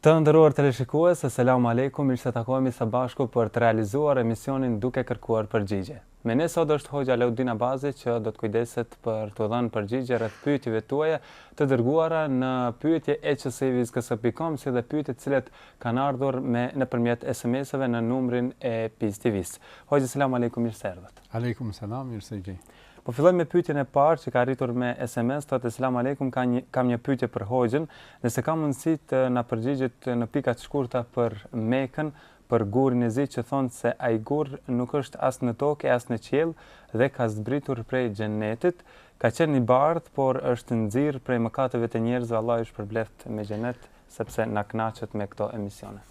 Të nderuar teleshikues, Selamu Alejkum, mirë se takohemi së bashku për të realizuar emisionin Duke kërkuar përgjigje. Me ne sot është Hoxhë Alaudin Abazi që do të kujdeset për t'u dhënë përgjigje rreth pyetjeve tuaja të dërguara në pyetje@cvizkse.com si dhe pyetjet të cilat kanë ardhur me nëpërmjet SMS-eve në numrin e Peace TV-së. Hoxhë Eselamu Alejkum, mirë se erdhët. Alejkum Selam, mirë se ju gjej. Po fillojmë me pyetjen e parë që ka arritur me sms thotë selam alejkum ka një kam një pyetje për hoxhën nëse ka mundësi të na përgjigjet në pika të shkurta për Mekën për gurin e zi që thonë se ai gur nuk është as në tokë e as në qiell dhe ka zbritur prej xhennetit ka qenë i bardhë por është nxirë prej mëkateve të njerëzve Allahu ju shpërbleftë me xhennet sepse na kënaqni me këto emisione.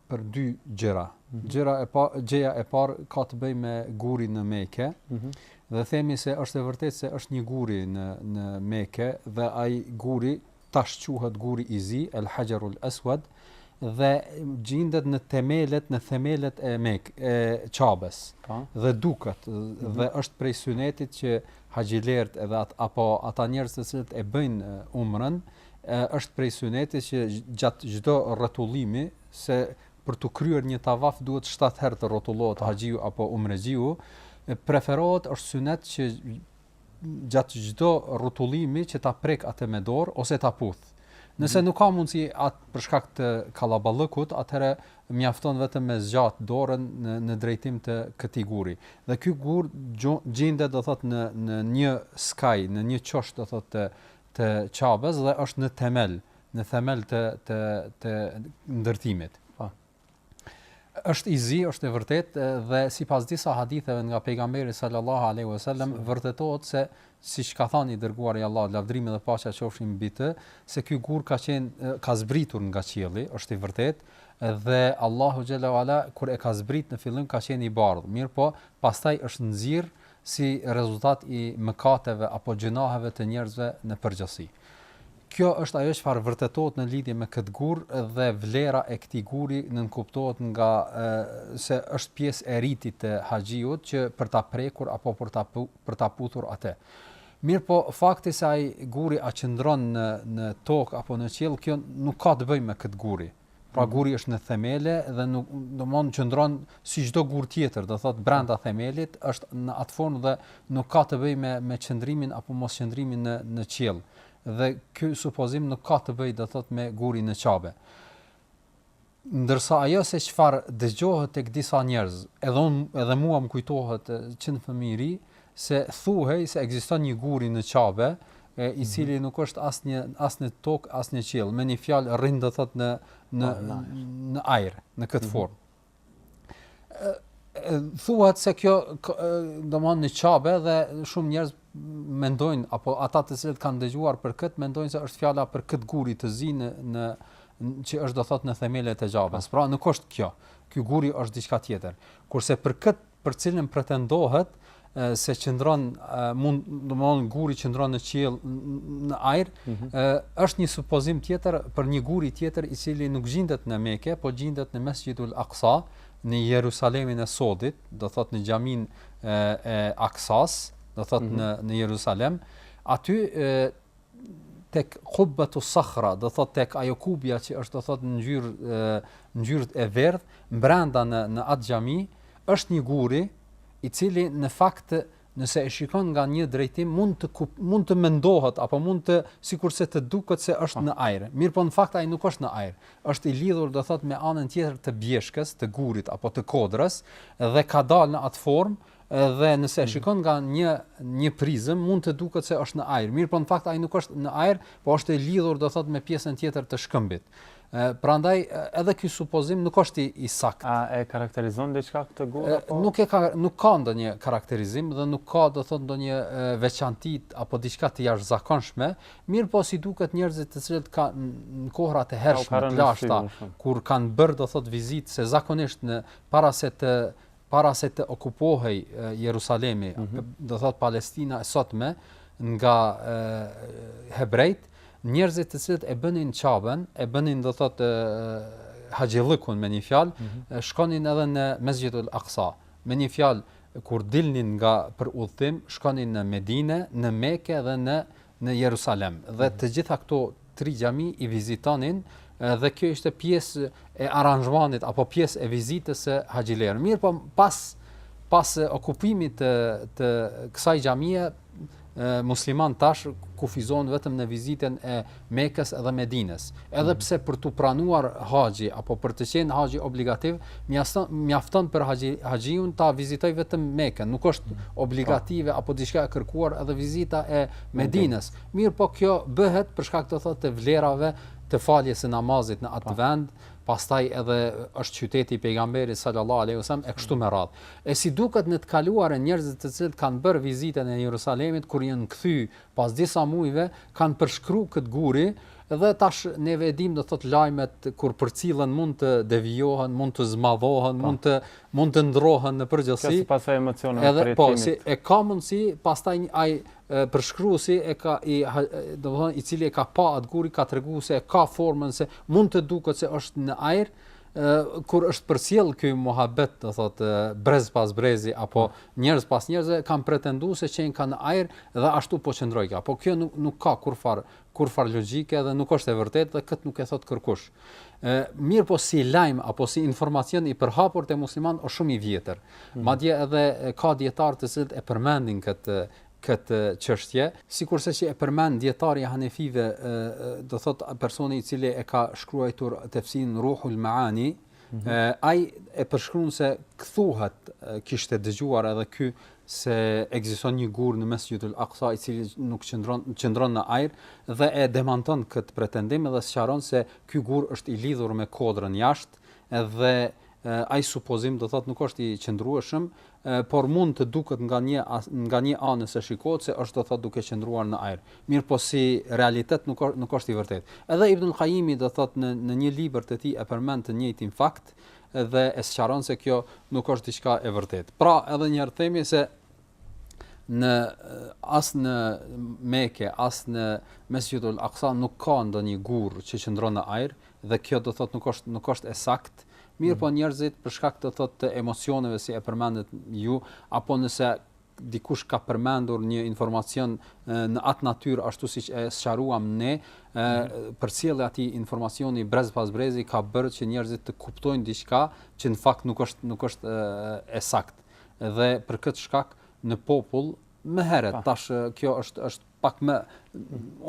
për dy gjëra. Gjëra e pa, gjëja e parë ka të bëjë me gurin në Mekë. Mm -hmm. Dhe themi se është e vërtetë se është një gur në në Mekë dhe ai guri tash quhet guri i zi, El Hajarul Aswad dhe gjindet në themelet në themelet e Mek e Qabes. Po. dhe duket mm -hmm. dhe është prej synetit që haxhilerët edhe at, apo ata njerëz të cilët e bëjnë umrën Është prej Sunetit që gjatë çdo rrotullimi, se për t'u kryer një tavaf duhet shtatë herë të rrotullohet po. haxhiu apo umrexhiu, preferohet është sunet që gjatë çdo rrotullimi që ta prek atë me dorë ose ta puth. Nëse mhm. nuk ka mundësi atë për shkak të kallaballëkut, atëherë mjafton vetëm me zgjat dorën në në drejtim të këtij guri. Dhe ky gur gjendet do thot në në një skaj, në një çosh do thot të të Qabes dhe është në themel, në themel të të të ndërtimit. Po. Është i zi, është e vërtet dhe sipas disa haditheve nga pejgamberi sallallahu alaihi wasallam vërtetohet se siç ka thënë i dërguari i Allahut lavdërimi dhe paqja qofshin mbi të, se ky gur ka qenë ka zbritur nga qielli, është i vërtet dhe Allahu xhel-le ve ala kur e ka zbrit në fillim ka qenë i bardhë, mirëpo, pastaj është nxirë si rezultat i mëkateve apo gjynaheve të njerëzve në përgjithësi. Kjo është ajo çfarë vërtetohet në lidhje me këtë gur dhe vlera e këtij guri nënkuptohet nga e, se është pjesë e ritit të haxhiut që për ta prekur apo për ta për ta puthur atë. Mirëpo, fakti se ai guri a qëndron në, në tokë apo në qiell, kjo nuk ka të bëjë me këtë guri. Pra mm. guri është në themele dhe domethënë qëndron si çdo gur tjetër, do thotë brenda themelit është në atë formë dhe nuk ka të bëjë me me qëndrimin apo mosqëndrimin në në qiell. Dhe ky supozim nuk ka të bëjë do thotë me gurin në Qabe. Ndërsa ajo se çfarë dëgjohet tek disa njerëz, edhe un edhe mua më kujtohet që në fëmijëri, se thuhej se ekziston një guri në Qabe, e, i cili nuk është as një as në tokë, as në qiell, me një fjalë rri do thot në në Po, në ajër. në ajër, në këtë formë. Ë, ë, thuhet se kjo k- ë, domthon në Qabe dhe shumë njerëz mendojnë apo ata të cilët kanë dëgjuar për këtë mendojnë se është fjala për këtë gur të zi në në në- që është do thot në themelet e Qabes. Pra nuk është kjo. Ky guri është diçka tjetër. Kurse për këtë për cilin pretendohet se qëndron domthon guri qëndron në qiell në ajër mm -hmm. është një supozim tjetër për një guri tjetër i cili nuk gjindet në Mekë por gjindet në Mesxhidul Aksa në Jerusalemin e sodit do thotë në xhamin e, e Aksas do thotë mm -hmm. në në Jerusalem aty e, tek Kubbetu Sahra, do thot tek ajo kubja që është do thot në ngjyrë ngjyrë e verdhë, brenda në në atë xhami është një guri i cili në fakt nëse e shikon nga një drejtim mund të kup, mund të mendohet apo mund të sikurse të duket se është po. në ajër. Mirëpo në fakt ai nuk është në ajër. Është i lidhur do thot me anën tjetër të bjeshkës, të gurit apo të kodrës dhe ka dalë në atë formë Dhe nëse e shikon nga një një prizëm, mund të duket se është në ajër. Mirëpo në fakt ai nuk është në ajër, por është e lidhur, do thotë, me pjesën tjetër të shkëmbit. Ë, prandaj edhe ky supozim nuk është i, i saktë. A e karakterizon diçka këtë gur apo? Nuk e ka nuk ka ndonjë karakterizim dhe nuk ka, do thotë, ndonjë veçanti apo diçka të jashtëzakonshme, mirëpo si duket njerëzit të cilët kanë në kohrat e hershme, të lashta, kur kanë bërë, do thotë, vizitë se zakonisht në para se të para se të okupohej Jerusalemi, mm -hmm. do thot Palestina e sotme nga e, hebrejt, njerëzit të cilët e bënin Qaben, e bënin do thot haxhillëkun me një fjalë, mm -hmm. shkonin edhe në Mesxhidul Aksa. Me një fjalë kur dilnin nga për udhtim, shkonin në Medinë, në Mekë dhe në në Jerusalem. Dhe mhm. të gjitha këto tri xhami i vizitonin dhe kjo ishte pjesë e aranzhmanit apo pjesë e vizitës së haxhilerëve. Mirëpo pas pas okupimit të të kësaj xhamie musliman tash kufizohen vetëm në vizitën e Mekës dhe Medinës. Edhe mhm. pse për t'u pranuar haxhi apo për të qenë haxhi obligativ, mjafton mjafton për haxhi haxhiun ta vizitojë vetëm Mekën. Nuk është mhm. obligative apo diçka e kërkuar edhe vizita e Medinës. Mirëpo kjo bëhet për shkak do thotë të vlerave të faljes së namazit në atë vend, pastaj edhe është qyteti i pejgamberit sallallahu alejhi ve sellem e kështu me radhë. E si duket në të kaluarën njerëzit të cilët kanë bërë vizitën e Jerusalemit kur janë kthy pas disa muajve kanë përshkru këtë guri dhe tash neve e dimë do thotë lajmet kur përcillen mund të devijohen, mund të zmadhohen, mund të mund të ndrrohen në përgjithësi. Ka si pasojë emocione edhe po si e ka mundësi pastaj ai përshkruesi e ka i domethënë i cili e ka pa atë guri ka treguar se ka formën se mund të duket se është në ajër kur është përcjell ky muhabet do thot brez pas brezi apo po. njerëz pas njerëzve kanë pretenduar se qenka në ajër dhe ashtu po qëndrojka, po kjo nuk nuk ka kurfar kurfar logjike dhe nuk është e vërtetë dhe kët nuk e thot kërkush mirëpo si lajm apo si informacion i përhapur te muslimanët është shumë i vjetër. Hmm. Madje edhe ka dijetarë të cilët e përmendin këtë këtë çështje, sikurse që e përmend dijetari i Hanefive, do thot personi i cili e ka shkruar tefsirin Ruhul Maani, mm -hmm. ai e përshkruan se thuhet kishte dëgjuar edhe ky se ekziston një gur në Mesxhidul Aksa i cili nuk qëndron qëndron në ajër dhe e demanton këtë pretendim dhe sqaron se ky gur është i lidhur me kodrën jashtë dhe ai supozim do thotë nuk është i qëndrueshëm, por mund të duket nga një nga një anë nëse shikohet se është do thotë duke qëndruar në ajër. Mirëpo si realitet nuk është, nuk është i vërtetë. Edhe Ibnul Kajimi do thotë në në një libër të tij e përmend të njëjtin fakt, dhe e sqaron se kjo nuk është diçka e vërtetë. Pra, edhe një herë themi se në as në Mekë, as në Mesxhidul Aksa nuk ka ndonjë gur që qëndron në ajër dhe kjo do thotë nuk është nuk është e saktë. Mirëpo mm. njerëzit për shkak do thotë të emocioneve si e përmendët ju apo nëse dikush ka përmendur një informacion në atë natyrë ashtu siç e sqaruam ne, ë mhm. përcjellja e atij informacioni brez pas brezi ka bërë që njerëzit të kuptojnë diçka që në fakt nuk është nuk është e saktë. Dhe për këtë shkak në popull më herët tash kjo është është pak më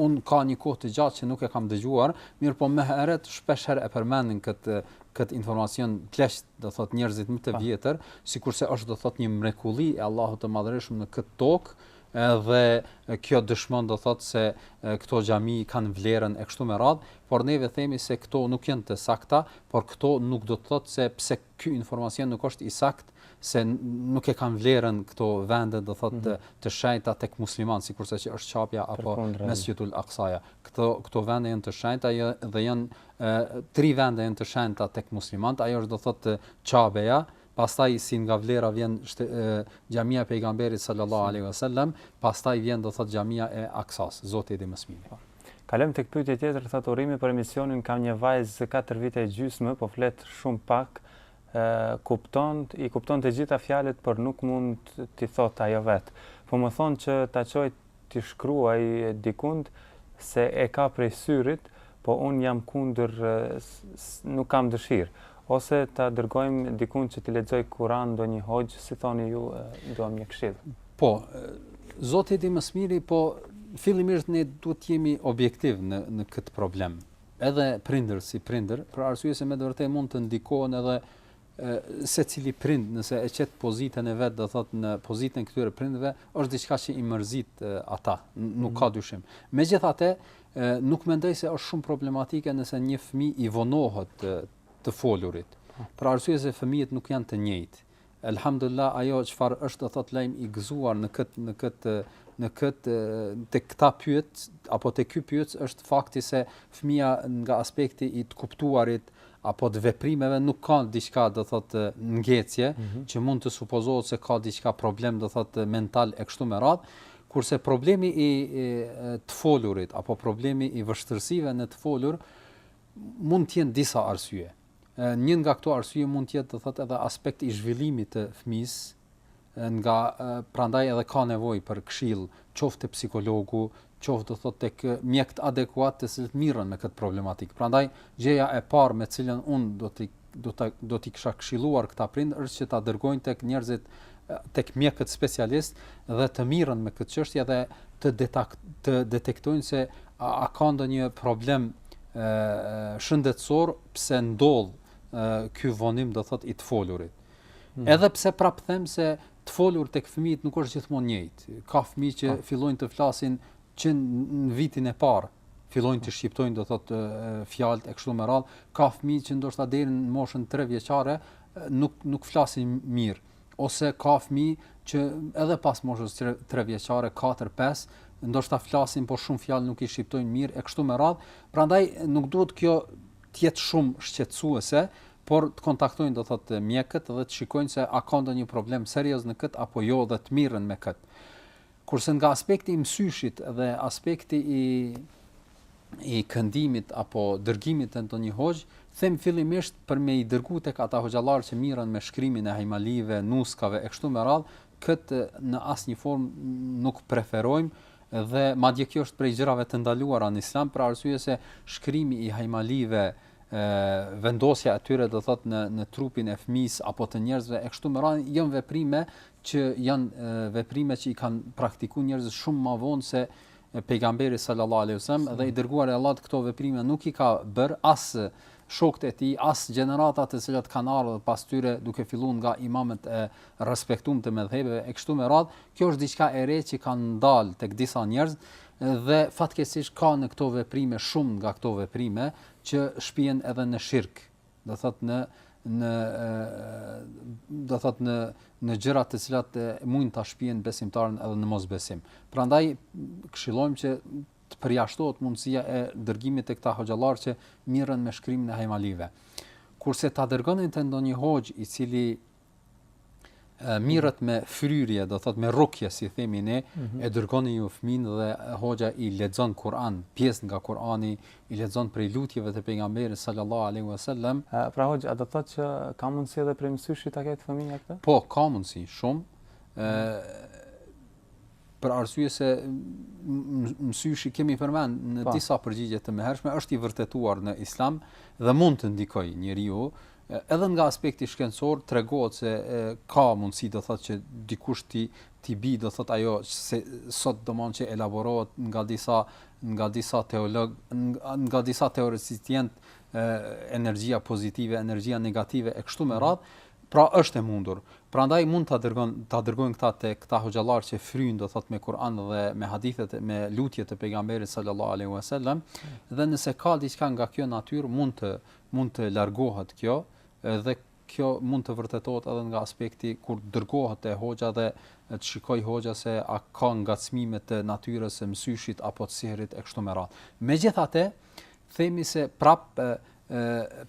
un ka një kohë të gjatë që nuk e kam dëgjuar, mirëpo më herët shpesh herë e përmendnin këtë këtë informacion pleqt, do thot njerëzit më të po. vjetër, sikurse është do thot një mrekulli e Allahut të Madhërishëm në këtë tokë, edhe kjo dëshmon do thot se këto xhami kanë vlerën e kështu me radh, por neve themi se këto nuk janë të sakta, por këto nuk do të thot se pse Ky informacion nuk është i saktë se nuk e kanë vlerën këto vende do thotë të, të shenjta tek muslimanët, sikurse që është Qabja apo Mesjidul Aksaja. Këto këto vende janë të shenjta jo, dhe janë tri vende janë të shenjta tek muslimanët, ajo është do thotë Qabeja, pastaj si nga vlera vjen xhamia e pejgamberit sallallahu alaihi wasallam, pastaj vjen do thot xhamia e Aksas, Zoti i di më së miri. Kalojmë tek pyetja tjetër thotë urime për emisionin kam një vajzë katër vite e gjysmë po flet shumë pak kupton i kupton të gjitha fjalët por nuk mund t'i thotë ajo vetë po më thonë që ta çoj t'i shkruaj dikund se e ka prej syrit po unë jam kundër nuk kam dëshirë ose ta dërgojmë dikund që t'i lexojë Kuran ndonjë hoxhë si thoni ju duam një këshillë Po, Zoti e di më së miri, po fillimisht ne duhet të jemi objektiv në në këtë problem. Edhe prindër si prindër, për arsye se me të vërtetë mund të ndikohen edhe secili prind nëse e qetë pozitën e vet, do thot në pozitën këtyre prindëve, është diçka që i mërzit ata, nuk ka mhm. dyshim. Megjithatë, nuk mendoj se është shumë problematike nëse një fëmije i vonohet të, të folurit, për arsye se fëmijët nuk janë të njëjtë. Elhamdullah ajo çfarë është do thot lajm i gëzuar në këtë në këtë në këtë tek këta pyetës apo tek ky pyetës është fakti se fëmija nga aspekti i të kuptuarit apo të veprimeve nuk ka diçka do thot ngecje mm -hmm. që mund të supozohet se ka diçka problem do thot mental e kështu me radhë kurse problemi i të folurit apo problemi i vështirësive në të folur mund të jenë disa arsye Një nga këto arsye mund të jetë, do thotë, edhe aspekti i zhvillimit të fëmijës, prandaj edhe ka nevojë për këshillë, qoftë te psikologu, qoftë do thotë tek mjekët adekuat të cilët mirren me këtë problematikë. Prandaj gjëja e parë me cilën unë do të do ta do t'i kisha këshilluar këta prindër është që ta dërgojnë tek njerëzit tek mjekët specialistë dhe të mirren me këtë çështje dhe të të detektojnë se a ka ndonjë problem shëndetësor pse ndodh ky vonim do thot i të folurit. Hmm. Edhe pse prap them se të folurit tek fëmijët nuk është gjithmonë njëjtë. Ka fëmijë që, po, fillojnë të flasin që në vitin e parë fillojnë të shqiptojnë do thot fjalët e kështu me radh, ka fëmijë që ndoshta deri në moshën 3 vjeçare nuk nuk flasin mirë. ose ka fëmijë që edhe pas moshës tre, tre vjeçare, katër, pesë, ndoshta flasin por shumë fjalë nuk i shqiptojnë mirë e kështu me radhë. Prandaj nuk duhet kjo të jetë shumë shqetësuese, por të kontaktojnë do thotë mjekët dhe të shikojnë se a ka ndonjë problem serioz në kët apo jo dhe të mirren me kët. Kurse nga aspekti i mësyshit dhe aspekti i i këndimit apo dërgimit të ndonjë hoxhë, them fillimisht për me i dërgu tek ata hoxhallarë që mirren me shkrimin e hajmalive, nuskave e kështu me radhë, këtë në asnjë formë nuk preferojmë, dhe madje kjo është prej gjërave të ndaluara në Islam për arsye se shkrimi i hajmalive ë vendosja e tyre do thotë në në trupin e fëmis apo të njerëzve e kështu me radhë janë veprime që janë veprime që i kanë praktiku njerëzit shumë ma vonë se pejgamberi sallallahu alaihi wasallam dhe i dërguari i Allahut këto veprime nuk i ka bërë as shokët e tij, as gjeneratat të cilat kanë ardhur pas tyre, duke filluar nga imamët e respektuar të medhhebeve e kështu me radhë, kjo është diçka e re që ka dalë tek disa njerëz dhe fatkeqësisht ka në këto veprime shumë nga këto veprime që shpien edhe në shirk. do thotë në në do thotë në në gjëra të cilat mund ta shpien besimtarin edhe në mosbesim. Prandaj këshillojmë që të përjashtohet mundësia e dërgimit te këta hoxhallar që mirren me shkrimin e hajmalive. Kurse ta dërgoni te ndonjë hoxhë i cili mirret me fryrje, do thotë me rukje, si themi ne, mm -hmm. e dërgoni ju fëmijën dhe hoxha i lexon Kur'an, pjesë nga Kur'ani, i lexon prej lutjeve të pejgamberit sallallahu alaihi wasallam. Pra hoxha, do thotë që ka mundësi edhe prej mësyshit ta ketë fëmija këtë? Po, ka mundësi shumë. ë për arsye se mësyshi kemi përmend në pa. Po. disa përgjigje të mëhershme është i vërtetuar në islam dhe mund të ndikojë njeriun Edhe nga aspekti shkencor tregohet se ka mundësi do thotë që dikush t'i t'i bijë do thotë ajo se sot domon që elaborohet nga disa nga disa teologë nga disa teoricienë energjia pozitive, energjia negative e kështu me mhm. radhë, pra është e mundur. Prandaj mund ta dërgon ta dërgojnë këta te këta hoxhallar që fryjnë do thotë me Kur'an dhe me hadithet me lutjet e pejgamberit sallallahu alaihi wasallam dhe nëse ka diçka nga kjo natyrë mund të mund të largohet kjo dhe kjo mund të vërtetohet edhe nga aspekti kur dërgohet te hoxha dhe të shikojë hoxha se a ka ngacmime të natyrës së mësyshit apo të sihrit e kështu me radhë. Megjithatë, themi se prap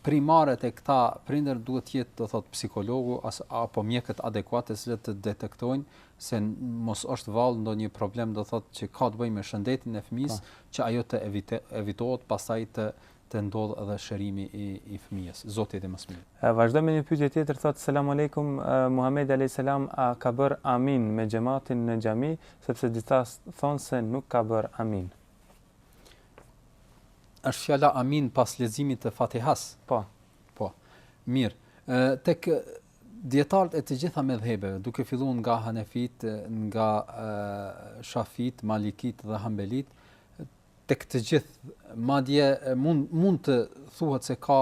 primare te këta prindër duhet të jetë, do thotë psikologu as, apo mjekët adekuat të cilët të detektojnë se mos është vallë ndonjë problem, do thotë që ka të bëjë me shëndetin e fëmisë, po. që ajo të evite, evitohet, pastaj të të ndodhë edhe shërimi i i fëmijës zoti e di më së miri. Vazhdojmë me një pyetje tjetër thotë selamu alejkum Muhamedi alejhi selam a ka bër amin me xhematin në xhami sepse disa thonë se nuk ka bër amin është fjala amin pas leximit të fatihas po po mirë tek dietarët e të gjitha medhhebeve, duke filluar nga Hanefit, nga Shafit, Malikit dhe Hambelit, tek të gjithë, madje mund mund të thuhet se ka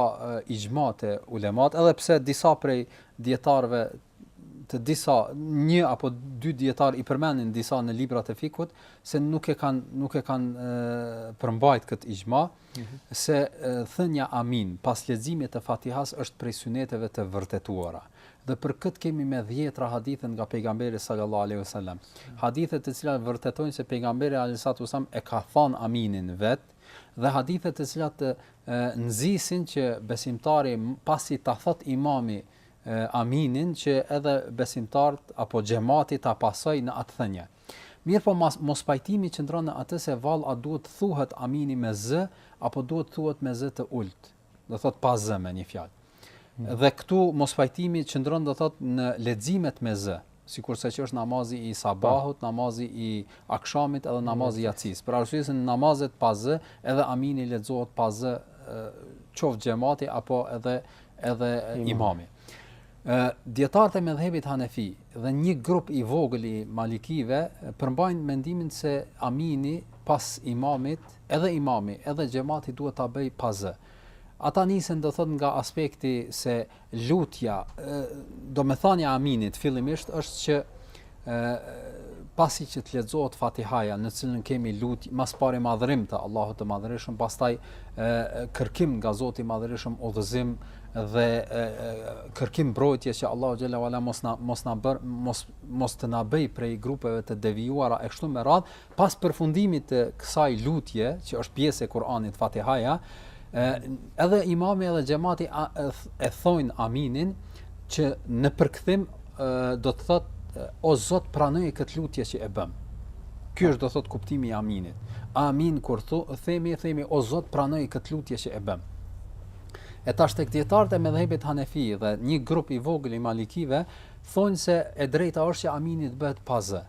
ixhma te ulemat, edhe pse disa prej dietarëve të disa një apo dy dietar i përmendin disa në librat e fikut se nuk e kanë nuk e kanë përmbajtë këtë ixhma mm -hmm. se thënia amin pas leximit të Fatihas është prej syneteve të vërtetuara. Dhe për këtë kemi me dhjetra hadithe nga Pejgamberi sallallahu alejhi ve sellem. Hadithe të cilat vërtetojnë se Pejgamberi alejhi salatu ve selam e ka thënë Aminin vet dhe hadithe të cilat nxisin që besimtari pasi ta thotë imami Aminin që edhe besimtarët apo xhemati ta pasojë në atë thënie. Mirëpo mospajtimi qëndron në atë se vallë a duhet thuhet Amini me zë apo duhet thuhet me zë të ulët. do thot pa zë me një fjalë. Mm. Dhe këtu mospajtimi qëndron do thot në leximet me zë, sikurse që është namazi i sabahut, po. namazi i akshamit edhe namazi i jacisë. Për arsye se namazet pa zë, edhe amini lexohet pa zë, qoftë xhemati apo edhe edhe imami. imami. Ë dietarët e medhhebit Hanefi dhe një grup i vogël i malikive përmbajnë mendimin se amini pas imamit Edhe imami, edhe xhemati duhet ta bëjë pa zë. Ata nisen do thotë nga aspekti se lutja, domethënia e aminit fillimisht është që pasi që të lexohet Fatihaja, në cilën kemi lutje, më së pari madhërim të Allahut të Madhërishëm, pastaj kërkim nga Zoti i Madhërishëm udhëzim dhe kërkim mbrojtje që Allahu xhele ve ala mos na mos na bër mos mos të na bëj prej grupeve të devijuara e kështu me radhë, Pas përfundimit të kësaj lutje, që është pjesë e Kur'anit Fatihaja, edhe imami edhe xhemati e thojnë aminin që në përkthim do të thotë o Zot pranoje këtë lutje që e bëmë. Ky është do thot kuptimi i aminit. Amin kur th, themi themi o Zot pranoje këtë lutje që e bëmë. E tash tek dietarët e medhhebit Hanefi dhe një grup i vogël i Malikive thonë se e drejta është që amini të bëhet pa zë.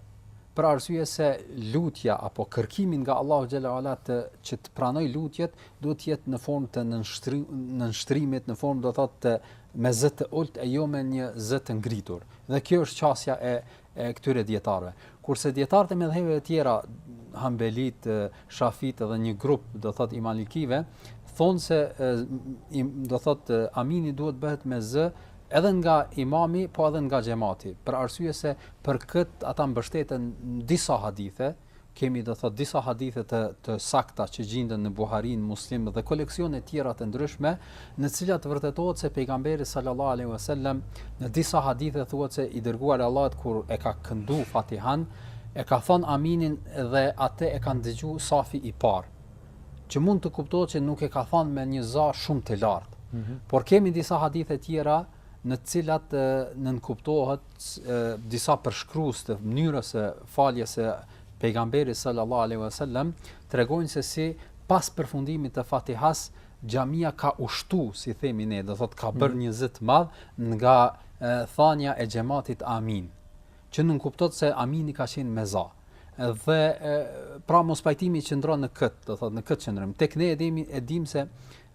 për arsye se lutja apo kërkimi nga Allahu xhelle ue ala të që t'i pranojë lutjet duhet të jetë në formë të nënshtrimit, në formë do thotë të me zë të ulët e jo me një zë të ngritur. Dhe kjo është qasja e e këtyre dietarëve. Kurse dietarët e medhhebeve të tjera, Hambelitë, Shafitë dhe një grup, do thot i Malikive, thonë se do thot Amini duhet të bëhet me zë edhe nga imami po edhe nga xhemati, për arsye se për këtë ata mbështeten në disa hadithe, kemi do thot disa hadithe të të sakta që gjinden në Buharin, Muslim dhe koleksione tjera të ndryshme, në të cilat vërtetohet se pejgamberi sallallahu alaihi wasallam në disa hadithe thuhet se i dërguari i Allahut kur e ka këndu Fatihan, e ka thanë aminin dhe atë e kanë dëgju safi i parë. që mund të kuptohet që nuk e ka thanë me një za shumë të lartë. Mm -hmm. Por kemi disa hadithe tjera në të cilat nënkuptohet disa përshkrues të mënyrës së faljes së pejgamberit sallallahu alaihi wasallam tregojnë se si, pas përfundimit të Fatihas xhamia ka ushtu, si themi ne, do thotë ka bërë mhm. një zë të madh nga thanja e xhamatit Amin. që nënkupton se Amini ka qenë me za. Dhe pra mospajtimi qëndron në këtë, do thotë në këtë qëndrim. Tek ne e dimë e dimë se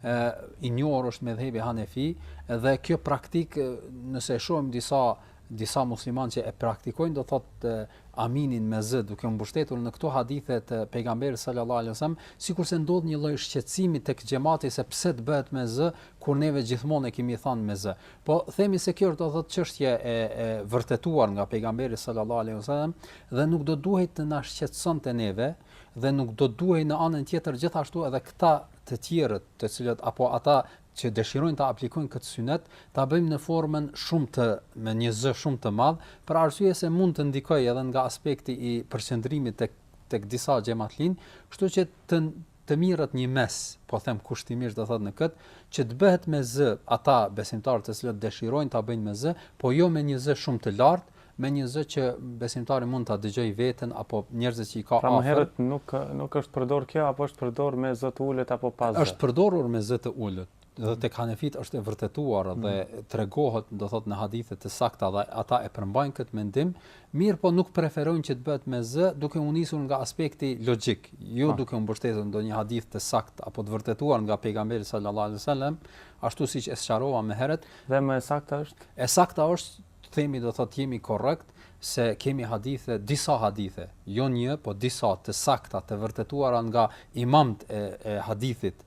ë i njohur është medhhebi Hanefi dhe kjo praktikë nëse e shohim disa disa muslimanë që e praktikojnë do thotë aminin me zë duke u mbështetur në këto hadithe të pejgamberit sallallahu alajhi wasallam sikurse ndodh një lloj shqetësimi tek xhamati se pse të bëhet me zë kur neve gjithmonë e kemi thënë me zë Po themi se kjo është do thotë çështje e, e vërtetuar nga pejgamberi sallallahu alaihi wasallam dhe nuk do duhej të na shqetësonte neve dhe nuk do duhej në anën tjetër gjithashtu edhe këta të tjerët, të cilët apo ata që dëshirojnë ta aplikojnë këtë synet, ta bëjnë në formën shumë të me një zë shumë të madh, për arsye se mund të ndikojë edhe nga aspekti i përqendrimit tek tek disa xhematlinj, kështu që të të merret një mes, po them kushtimisht do thotë në këtë, që të bëhet me zë ata besimtarë të cilët dëshirojnë ta bëjnë me zë, po jo me një zë shumë të lartë, me një zë që besimtari mund ta dëgjojë veten apo njerëzit që i ka afër. Pra më herët nuk nuk është përdorur kjo apo është përdorur me zë të ulët apo pa zë? Është përdorur me zë të ulët. dhe tek hanefit është e vërtetuar dhe mm. tregohet, do thot në hadithe të sakta dhe ata e përmbajnë këtë mendim, mirëpo nuk preferojnë që të bëhet me zë, duke u nisur nga aspekti logjik, jo duke u mbështetur në ndonjë hadith të saktë apo të vërtetuar nga pejgamberi sallallahu alajhi wasallam, ashtu siç e sqarova më herët. Dhe më e saktë është? E saktë është, themi do thot të jemi korrekt, se kemi hadithe, disa hadithe, jo një, po disa të sakta, të vërtetuara nga imamët e, e hadithit,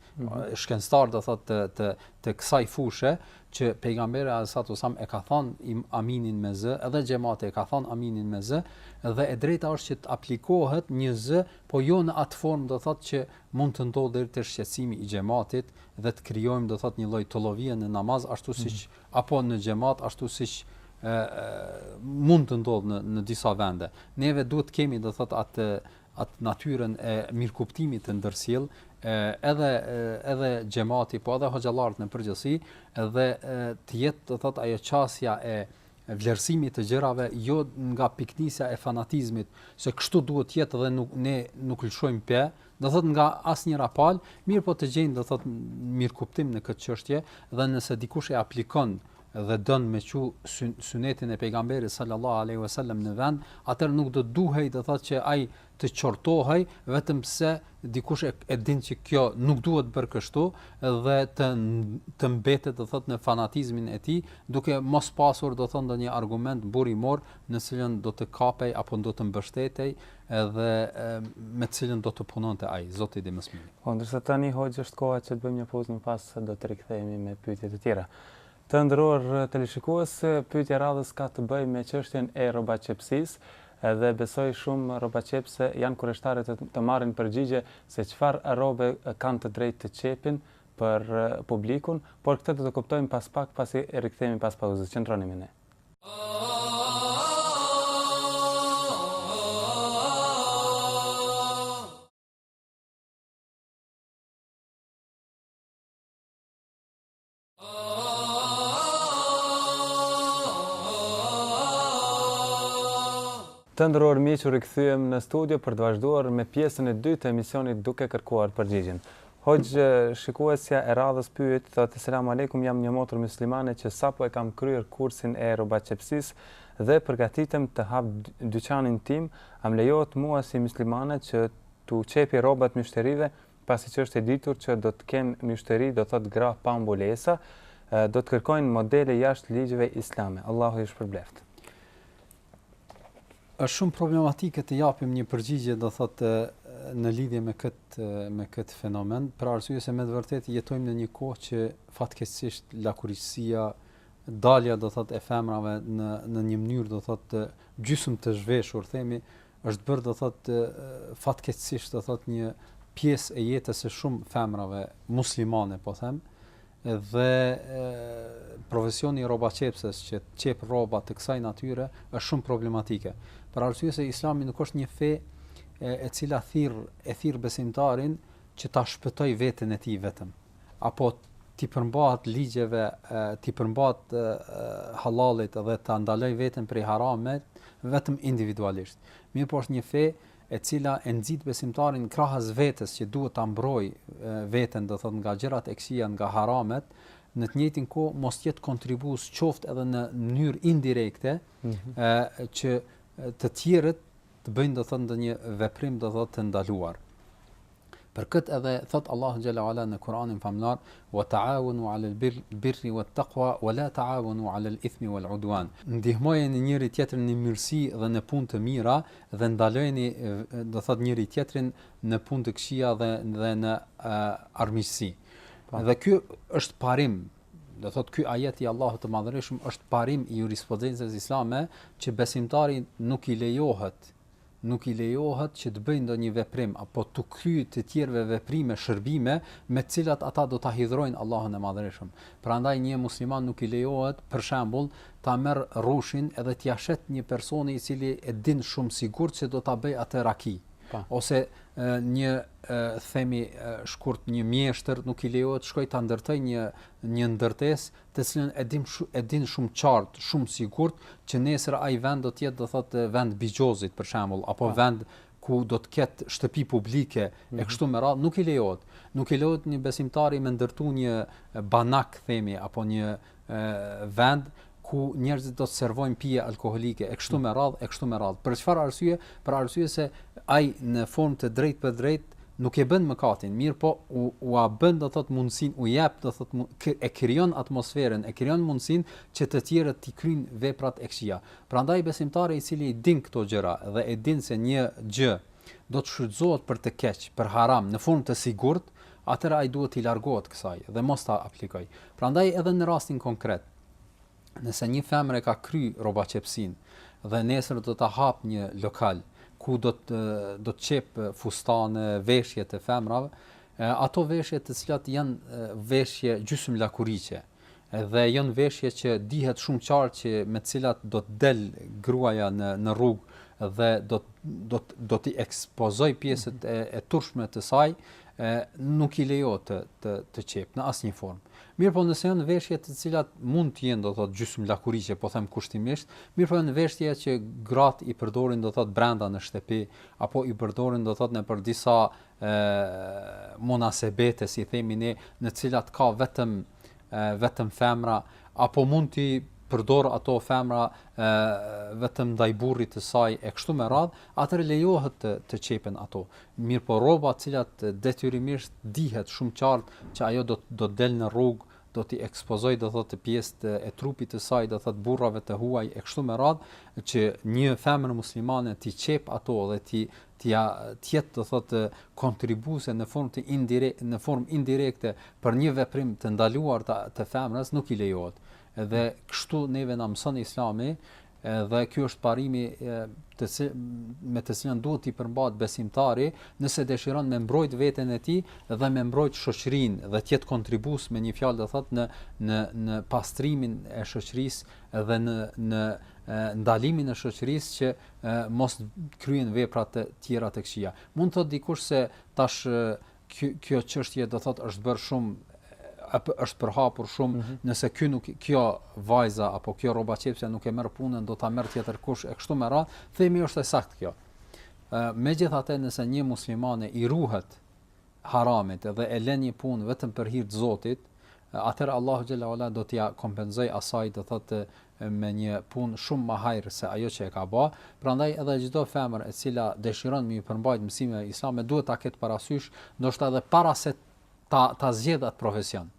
shkencëtar do thot të të të kësaj fushe që pejgamberi alejhi salatu selam e ka than aminin me zë edhe xhemati e ka than aminin me zë dhe e drejta është që të aplikohet një zë po jo në atë formë do thot që mund të ndodhë deri te shqetësimi i xhematit dhe të krijojmë do thot një lloj tollovie në namaz ashtu mhm. siç apo në xhemat ashtu siç mund të ndodhë në në disa vende neve duhet të kemi do thot atë atë natyrën e mirëkuptimit të ndërsjellë edhe edhe xhemati po edhe hoxhallarët në përgjithësi dhe të jetë do thotë ajo qasja e vlerësimit të gjërave jo nga pikënisja e fanatizmit se kështu duhet të jetë dhe nuk ne nuk lëshojmë pe do thotë nga asnjëra palë mirëpo të gjejnë do thotë mirëkuptim në këtë çështje dhe nëse dikush e aplikon dhe don me çu sunetin e pejgamberit sallallahu alaihi wasallam në vend, atëherë nuk do të duhej do thotë që ai të qortohej vetëm pse dikush e, e din që kjo nuk duhet bërë kështu dhe të të mbetet do thotë në fanatizmin e tij, duke mos pasur do thotë ndonjë argument burimor në të cilën do të kapej apo do të mbështetej edhe me të cilën do të punonte ai, Zoti i di më së miri. Po ndërsa tani hoxhë është koha që të bëjmë një pauzë më pas do të rikthehemi me pyetje të tjera. Të nderuar teleshikues, pyetja e radhës ka të bëjë me çështjen e rrobaqepësisë dhe besoj shumë rrobaqepse janë kureshtare të të marrin përgjigje se çfarë rrobe kanë të drejtë të qepin për publikun, por këtë do ta kuptojmë pas pak pasi rikthehemi pas pauzës. Qëndroni me ne. Të nderuar miq, u rikthyem në studio për të vazhduar me pjesën e dytë të emisionit duke kërkuar përgjigjen. Hoxhë, shikuesja e radhës pyet, thotë selam alejkum, jam një motër muslimane që sapo e kam kryer kursin e rrobaqepësisë dhe përgatitem të hap dyqanin tim, a më lejohet mua si muslimane që t'u qepi rrobat myshterive Pasi që është e ditur që do të kem myshteri, do thotë gra pa mbulesa, do të kërkojnë modele jashtë ligjeve islame. Allahu ju shpërbleftë. Është shumë problematike të japim një përgjigje, do thotë në lidhje me këtë me këtë fenomen, për arsye se me të vërtetë jetojmë në një kohë që fatkeqësisht lakuriqësia, dalja do thotë e femrave në në një mënyrë do thotë gjysmë të zhveshur, themi, është bërë do thot fatkeqësisht do thot një pjesë e jetës së shumë femrave muslimane po them dhe profesioni i rrobaqepëses që qep rroba të kësaj natyre është shumë problematike. Për arsye se Islami nuk është një fe e, e cila thirr e thirr besimtarin që ta shpëtoj veten e tij vetëm. apo t'i përmbahet ligjeve, t'i përmbahet halallit dhe ta ndaloj veten prej haramit vetëm individualisht. Mirëpo është një fe e cila e nxit besimtarin krahas vetes që duhet ta mbroj veten, do thot nga gjërat e këqija, nga haramet, në të njëjtin kohë mos të jetë kontribues qoftë edhe në mënyrë indirekte, ë mm -hmm. që të tjerët të bëjnë do thot ndonjë veprim do thot të ndaluar. Për këtë edhe thotë Allahu xhalla ala në Kur'anin famëlartë, "Wa ta'awanu 'alel birri wat-taqwa, wa la ta'awanu 'alel ithmi wal-'udwan", Ndihmojeni njëri-tjetrin në mirësi dhe në punë të mira dhe ndalojeni, do të thotë, njëri-tjetrin në punë të këqija dhe dhe në armiqësi. Dhe ky është parim, do të thotë, ky ajet i Allahut të Madhërishëm është parim i jurisprudencës islame që besimtari nuk i lejohet nuk i lejohet që të bëjë ndonjë veprim apo t'u kryjë të tjerëve veprime, shërbime, me të cilat ata do ta hidhrojnë Allahun e Madhërishëm. Prandaj një musliman nuk i lejohet, për shembull, ta merr rrushin edhe t'ia shet një personi i cili e din shumë sigurt se do ta bëjë atë raki, po. ose një themi shkurt një mjeshtër nuk i lejohet të shkojë ta ndërtojë një një ndërtesë të cilën e dim e din shumë qartë, shumë sigurt që nesër ai vend do të jetë do thotë vend bixhozit për shembull apo po. vend ku do të ketë shtëpi publike mm -hmm. e mhm. kështu me radhë, nuk i lejohet. Nuk i lejohet një besimtari me ndërtu një banak, themi, apo një e, vend ku njerëzit do të servojnë pije alkoholike, e kështu me mhm. radhë, e kështu me radhë. Për çfarë arsye? Për arsye se ai në formë të drejtpërdrejtë nuk e bën mëkatin, mirëpo ua bën do thotë mundësinë, u jep do thotë e krijon atmosferën, e krijon mundësinë që të tjerët t'i kryjnë veprat e këqija. Prandaj besimtari i cili i din këto gjëra dhe e din se një gjë do të shfrytëzohet për të keq, për haram, në formë të sigurt, atëherë ai duhet t'i largohet kësaj dhe mos ta aplikojë. Prandaj edhe në rastin konkret, Nëse një femër e ka kry rrobaqepësinë dhe nesër do ta hapë një lokal ku do të do të qep fustane, veshje të femrave, ato veshje të cilat janë veshje gjysmë lakuriqe dhe janë veshje që dihet shumë qartë që me të cilat do të del gruaja në në rrugë dhe do do do t'i ekspozojë pjesët e e turpshme të saj, e, nuk i lejohet të të qep në asnjë formë. Mirëpo nëse janë veshje të cilat mund të jenë do të thotë gjysmëlakuriqe, po them kushtimisht, mirëpo janë veshje që gratë i përdorin do të thotë brenda në shtëpi apo i përdorin do të thotë nëpër disa ë munasebete, si themi ne, në të cilat ka vetëm ë vetëm femra apo mund t'i përdor ato femra ë vetëm ndaj burrit të saj e kështu me radhë, atëherë lejohet të të qepen ato. mirëpo rroba të cilat detyrimisht dihet shumë qartë që ajo do të do të del në rrugë, do t'i ekspozojë do thotë pjesët e trupit të saj do thotë burrave të huaj e kështu me radhë, që një femër muslimane t'i qepë ato dhe t'i t'i ja të jetë do thotë kontribuese në formë të indire në formë indirekte për një veprim të ndaluar të të femrës nuk i lejohet. Edhe kështu neve na mëson Islami edhe ky është parimi të se, me të cilën duhet t'i përmbahet besimtari nëse dëshiron me mbrojt veten e tij dhe me mbrojt shoqërinë dhe të jetë kontribues me një fjalë do thot në në në pastrimin e shoqërisë dhe në në ndalimin e shoqërisë që e, mos kryen vepra të tjera të këqija. Mund të thotë dikush se tash ky kjo çështje do thot është bërë shumë është përhapur shumë mm -hmm. nëse ky nuk kjo vajza apo kjo rrobaqepëse nuk e merr punën do ta merr tjetërkush e kështu me radh themi është e saktë kjo ë megjithatë nëse një muslimane i ruhet haramit dhe e lën një punë vetëm për hir të Zotit atëherë Allahu xhel-le ue ala do t'ia kompenzojë asaj do thotë me një punë shumë më hajër se ajo që e ka ba, prandaj edhe çdo femër e cila dëshiron me ju përmbajt mësimeve islame duhet ta ketë parasysh ndoshta edhe para se ta ta zgjedh atë profesion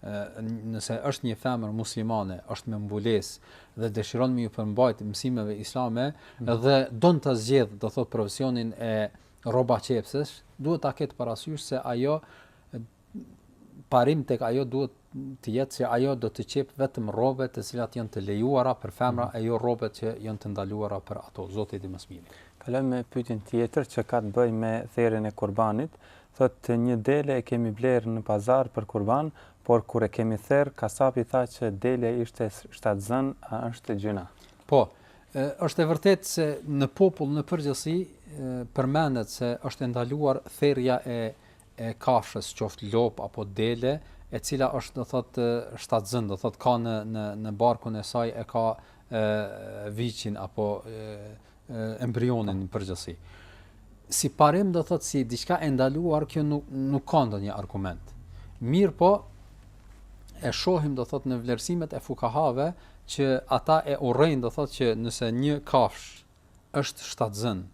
nëse është një femër muslimane, është me mbulesë dhe dëshiron me ju përmbajt mësimeve islame mhm. dhe don ta zgjedh do thotë profesionin e rrobaqepëses, duhet ta ketë parasysh se ajo parim tek ajo duhet të jetë që ajo do të qep vetëm rrobe të cilat janë të lejuara për femra mm. e jo rrobe që janë të ndaluara për ato. Zoti e di më së miri. Kalojmë me pyetjen tjetër që ka të bëjë me therjen e kurbanit. Thotë një dele e kemi blerë në pazar për kurban, por kur e kemi therë, kasapi tha që dele ishte shtatzënë, a është gjyna? Po, është e vërtetë se në popull në përgjithësi përmendet se është e ndaluar therja e e kafshës qoftë lopë apo dele e cila është do thot shtatzënë do thot ka në në në barkun e saj e ka e viçin apo e embrionin në përgjithësi si parim do thot si diçka e ndaluar kjo nuk nuk ka ndonjë argument mirëpo e shohim do thot në vlerësimet e fukahave që ata e urrejnë do thot që nëse një kafshë është shtatzënë,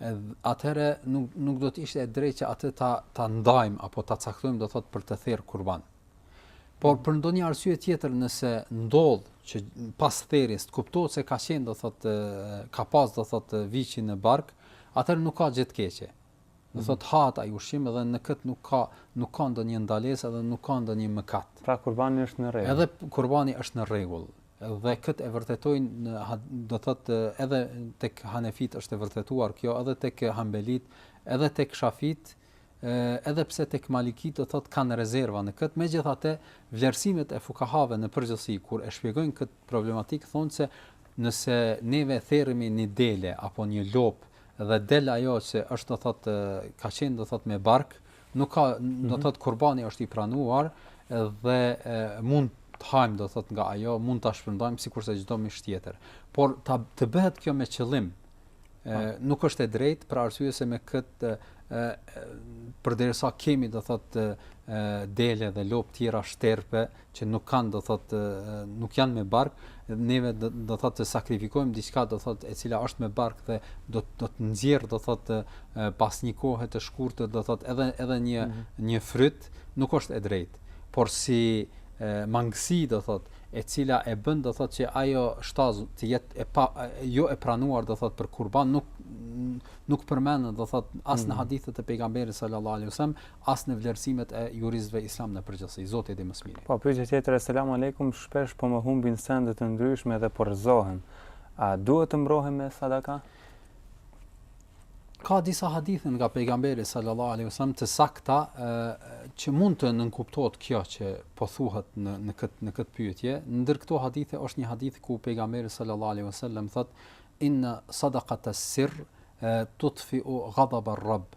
atëherë nuk nuk do të ishte e drejtë që atë ta ta ndajmë apo ta caktojmë do thotë për të therë kurban. Por për ndonjë arsye tjetër nëse ndodh që pas therjes të kuptohet se ka qenë do thotë ka pas do thotë viçi në bark, atëherë nuk ka gjë të keqe. Do mhm. thotë hat ai ushqim dhe në këtë nuk ka nuk ka ndonjë ndalesë dhe nuk ka ndonjë mëkat. Pra kurbani është në rregull. Edhe kurbani është në rregull. dhe këtë e vërtetojnë do thotë edhe tek hanefit është e vërtetuar kjo edhe tek hambelit edhe tek shafit edhe pse tek malikit do thotë kanë rezerva në këtë megjithatë vlerësimet e fukahave në përgjithësi kur e shpjegojnë këtë problematik thonë se nëse neve e therrim një dele apo një lop dhe del ajo se është do thotë ka qenë do thotë me bark Nuk ka, mm -hmm. do thotë kurbani është i pranuar dhe e, mund të hajmë do thotë nga ajo, mund ta shpërndajmë sikurse çdo mish tjetër. Por ta të bëhet kjo me qëllim, e, ah. nuk është e drejtë për arsye se me këtë përderisa kemi do thot dele dhe lop tjera shterpe që nuk kanë do thot nuk janë me bark neve do, do thot të sakrifikojmë diçka do thot e cila është me bark dhe do do të nxjerr do thot pas një kohe të shkurtër do thot edhe edhe një mm -hmm. një fryt nuk është e drejtë por si mangësi do thot e cila e bën do thot që ajo shtaz të jetë e pa jo e pranuar do thot për kurban nuk nuk përmendet do thot as në mm. hadithet e pejgamberit sallallahu alaihi wasallam as në vlerësimet e juristëve islam në përgjithësi. Zoti e di më së miri. Po pyetja tjetër Eselamu Alejkum shpesh po më humbin sende të ndryshme dhe po rrëzohem a duhet të mbrohem me sadaka? Ka disa hadithe nga pejgamberi sallallahu alaihi wasallam të sakta ë që mund të nënkuptohet kjo që po thuhet në në kët në kët pyetje, ndër këto hadithe është një hadith ku pejgamberi sallallahu alaihi wasallam thot inna sadaqata sir tutfi'u ghadab ar-rabb.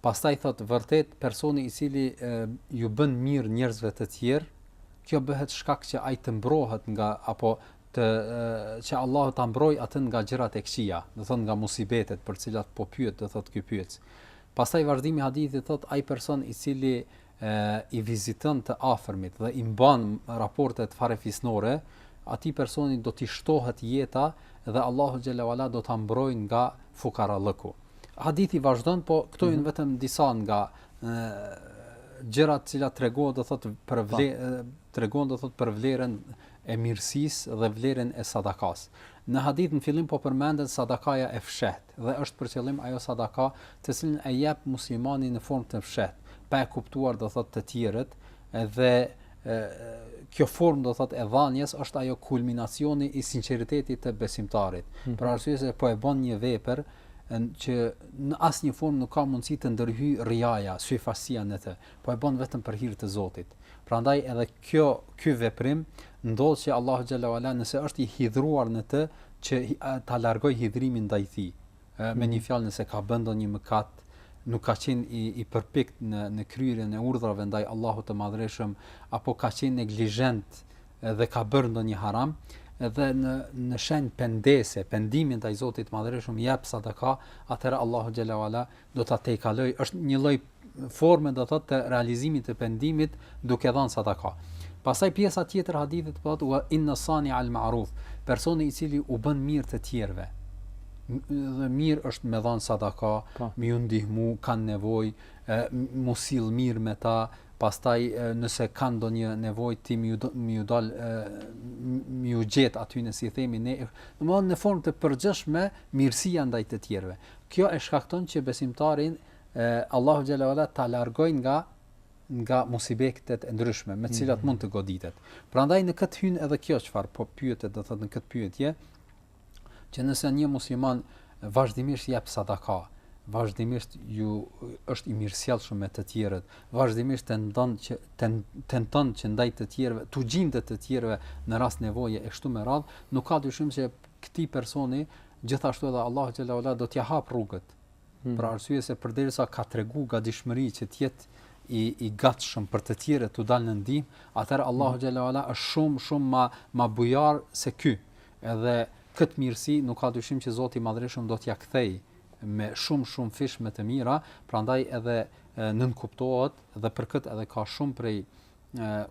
Pastaj thotë vërtet personi i cili ju bën mirë njerëzve të tjerë, kjo bëhet shkak që ai të mbrohet nga apo të që Allahu ta mbrojë atë nga gjërat e këqija, do thotë nga musibetet për të cilat po pyet, do thotë ky pyetës. Pastaj vazhdimi i hadithit thotë ai person i cili i viziton të afërmit dhe i mban raportet farefisnore, atij personi do t'i shtohet jeta dhe Allahu xhel-le ue ala do ta mbrojë nga fukarallëku. Hadithi vazhdon, po këto janë mhm. vetëm disa nga gjërat që tregojnë do thotë për vle, po. tregojnë do thotë për vlerën e mirësisë dhe vlerën e sadakasë. Në hadith në fillim po përmendet sadakaja e fshehtë dhe është për qëllim ajo sadaka të cilën e jep muslimani në formë të fshehtë, pa e kuptuar do thotë të tjerët dhe kjo formë do thotë e dhënies është ajo kulminacioni i sinqeritetit të besimtarit. Mm -hmm. Për arsye se po e bën një vepër që në asnjë formë nuk ka mundësi të ndërhyjë rijaja, syfaqësia në të. po e bën vetëm për hir të Zotit. Prandaj edhe kjo ky veprim ndodh që Allahu xhalla wala nëse është i hidhruar në të që ta largoj hidhrimin ndaj tij. Me mhm. një fjalë nëse ka bën ndonjë mëkat, nuk ka qenë i, i përpikt në, në kryerjen e urdhrave ndaj Allahut të Madhërishëm, apo ka qenë neglizhent dhe ka bërë ndonjë haram, dhe në në shenjë pendese, pendimi ndaj Zotit të Madhërishëm jep sadaka, atëherë Allahu xhela wala do ta tejkalojë, është një lloj forme do thotë të realizimit të pendimit duke dhënë sadaka. Pastaj pjesa tjetër e hadithit po thotë wa inna sani al ma'ruf, personi i cili u bën mirë të tjerëve. Dhe mirë është me dhënë sadaka, po. me ju ndihmu kanë nevojë, mu sill mirë me ta, pastaj nëse kanë ndonjë nevojë ti me ju me ju dal me ju gjet aty në si themi ne. Domthonë në formë të përgjithshme mirësia ndaj të tjerëve. Kjo e shkakton që besimtarin Allahu xhalla ualla ta largojë nga nga musibetet e ndryshme me të cilat mund të goditet. Prandaj në këtë hyn edhe kjo çfarë po pyetet, do thotë në këtë pyetje, që nëse një musliman vazhdimisht jep sadaka, vazhdimisht ju është i mirësjellshëm me të tjerët, vazhdimisht tenton që ten, tenton që ndaj të tjerëve, t'u gjindet të tjerëve në rast nevoje e kështu me radhë, nuk ka dyshim se këtij personi Gjithashtu edhe Allahu xhalla uala do t'ia hapë rrugët, për arsye se përderisa ka treguar gatishmëri që të jetë i i gatshëm për të tjerët t'u dalë në ndihmë, atëherë Allahu xhalla uala është shumë shumë më më bujar se ky. Edhe këtë mirësi nuk ka dyshim që Zoti i Madhërishëm do t'ia kthejë me shumë shumëfish me të mira, prandaj edhe nënkuptohet dhe për këtë edhe ka shumë prej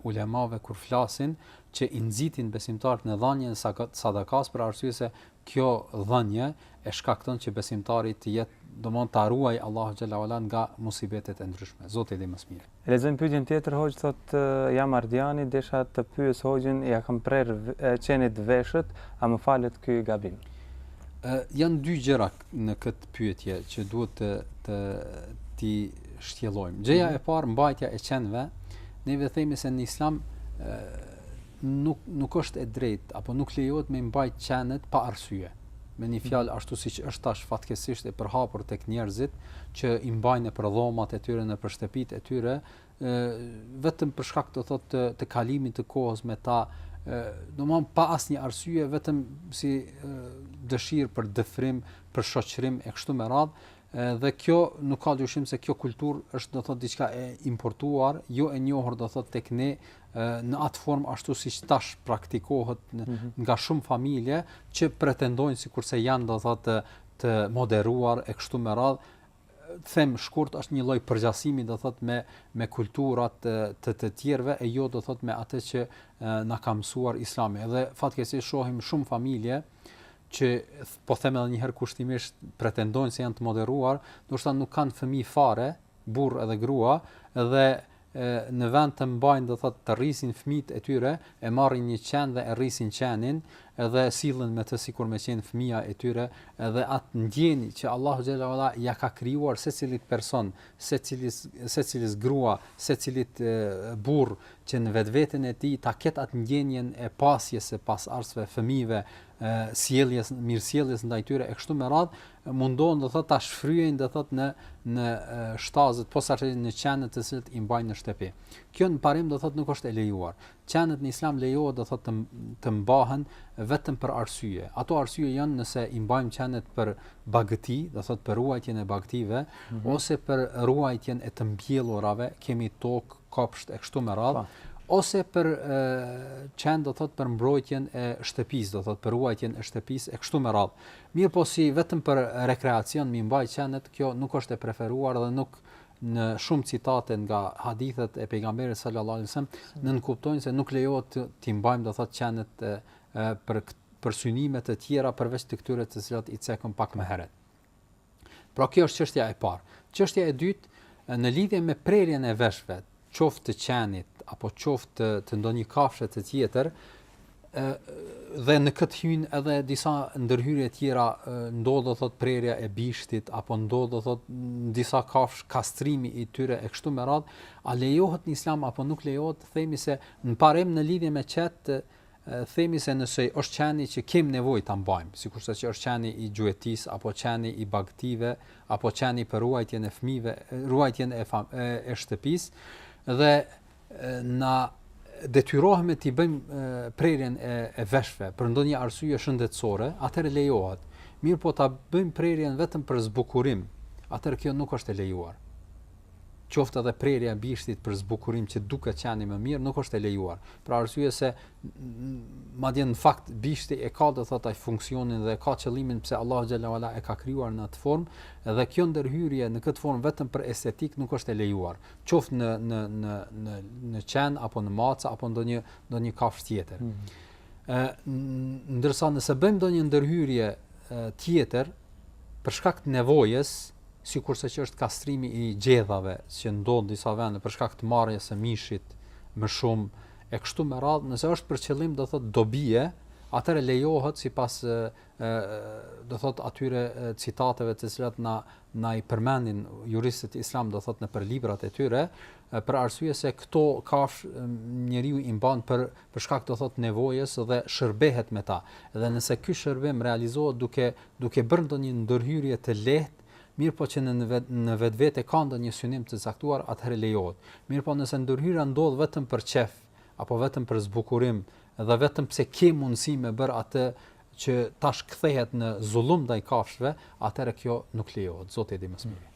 ulemave kur flasin që i nxitin besimtarët në dhënien e sadakas për arsye se kjo dhënie e shkakton që besimtari të jetë domon ta ruaj Allahu xhalla wala nga musibetet e ndryshme. Zoti e di më së miri. Lexojmë pyetjen tjetër, hoxhë thotë jam Ardiani, desha të pyes hoxhën, ia kam prerë qenit veshët, a më falet ky gabim? Ë janë dy gjëra në këtë pyetje që duhet të të t'i shtjellojmë. Gjëja mhm. e parë mbajtja e qenve, ne vetë themi se në Islam ë nuk nuk është e drejtë apo nuk lejohet me i mbajt qenet pa arsye. Me një fjalë mhm. ashtu siç është tash fatkeqësisht e përhapur tek njerëzit që i mbajnë nëpër dhomat e tyre nëpër shtëpitë e tyre vetëm për shkak do thotë të, të kalimit të kohës me ta, domethënë pa asnjë arsye vetëm si dëshirë për dëfrim, për shoqërim e kështu me radhë, dhe kjo nuk ka dyshim se kjo kulturë është do thotë diçka e importuar, jo e njohur do thotë tek ne në atë formë ashtu siç tash praktikohet në, mm -hmm. nga shumë familje që pretendojnë sikurse janë do thotë të, të moderuar e kështu me radhë, të them shkurt është një lloj përngjasimi do thot me me kulturat të të, të tjerëve e jo do thot me atë që na ka mësuar Islami. Edhe fatkeqësisht shohim shumë familje që po them edhe një herë kushtimisht pretendojnë se janë të moderuar, ndoshta nuk kanë fëmijë fare, burrë edhe grua dhe në vend të mbajnë do thotë të rrisin fëmijët e tyre e marrin një qen dhe e rrisin qenin dhe sillen me të sikur me qenë fëmija e tyre dhe atë ndjenjë që Allahu xhele ue ala ia ka krijuar secilit person secilis secilis grua secilit burrë që në vetveten e tij ta ketë atë ndjenjen e pasjes së pasardhësve fëmijëve sjelljes mirësjelljes ndaj tyre e kështu me radhë mundohen do thotë ta shfryejnë do thotë në në shtazët posaçërisht në qenet të cilët i mbajnë në shtëpi. Kjo në parim do thotë nuk është e lejuar. Qenet në Islam lejohet do thotë të, të mbahen vetëm për arsye. Ato arsye janë nëse i mbajmë qenet për bagëti, do thotë për ruajtjen e bagëtive mm -hmm. ose për ruajtjen e të mbjellurave, kemi tokë, kopsht e kështu me radhë. Po. ose për qen do thot për mbrojtjen e shtëpisë do thot për ruajtjen e shtëpisë e kështu me radhë Mirëpo si vetëm për rekreacion m'i mbajt qenët kjo nuk është e preferuar dhe nuk në shumë citate nga hadithet e pejgamberit sallallahu alajhi wasallam nënkuptojnë se nuk lejohet t'i mbajmë do thotë qenët për për synime të tjera përveç të këtyre të cilat i cekëm pak më herët. Pra kjo është çështja e parë. Çështja e dytë në lidhje me prerjen e veshëve, qoftë të qenit apo qoftë të ndonjë kafshe të tjetër, ë dhe në këtë hyjnë edhe disa ndërhyrje të tjera, ndodh do thot prerja e bishtit apo ndodh do thot disa kafshë kastrimi i tyre e kështu me radhë, a lejohet në Islam apo nuk lejohet, themi se në parim në lidhje me qet themi se nëse është qeni që kemi nevojë ta mbajmë, sikurse që është qeni i gjuetisë apo qeni i bagëtive apo qeni për ruajtjen e fëmijëve, ruajtjen e fam, e, e shtëpisë dhe na detyrohemi t'i bëjmë prerjen e, e veshve për ndonjë arsye shëndetësore, atëherë lejohet. Mirëpo ta bëjmë prerjen vetëm për zbukurim, atëherë kjo nuk është e lejuar. qoftë edhe prerja e bishtit për zbukurim që duket qeni më mirë, nuk është e lejuar. Për arsye se madje në fakt bishti e ka do thotë ai funksionin dhe ka qëllimin pse Allahu xhalla wala e ka krijuar në atë formë dhe kjo ndërhyrje në këtë formë vetëm për estetikë nuk është e lejuar, qoftë në në në në në qen apo në mace apo ndonjë ndonjë kafshë tjetër. Ëh mm -hmm. ndërsa nëse bëjmë ndonjë ndërhyrje tjetër për shkak të nevojës, sikurse që është kastrimi i gjedheve që ndodh në disa vende për shkak të marrjes së mishit më shumë e kështu me radhë, nëse është për qëllim do thotë dobie, atëherë lejohet sipas ë do thotë atyre citateve të cilat na na i përmendin juristët islamë do thotë në për librat e tyre, për arsye se këto kafshë njeriu i mban për për shkak do thotë nevojës dhe shërbehet me ta. Dhe nëse ky shërbim realizohet duke duke bërë ndonjë ndërhyrje të lehtë, mirëpo që në në vetvete ka ndonjë synim të caktuar, atëherë lejohet. Mirëpo nëse ndërhyrja ndodh vetëm për qejf apo vetëm për zbukurim dhe vetëm pse ke mundësi me bërë, atë që tash kthehet në zullum ndaj kafshëve, atëherë kjo nuk lejohet. Zoti e di më së miri.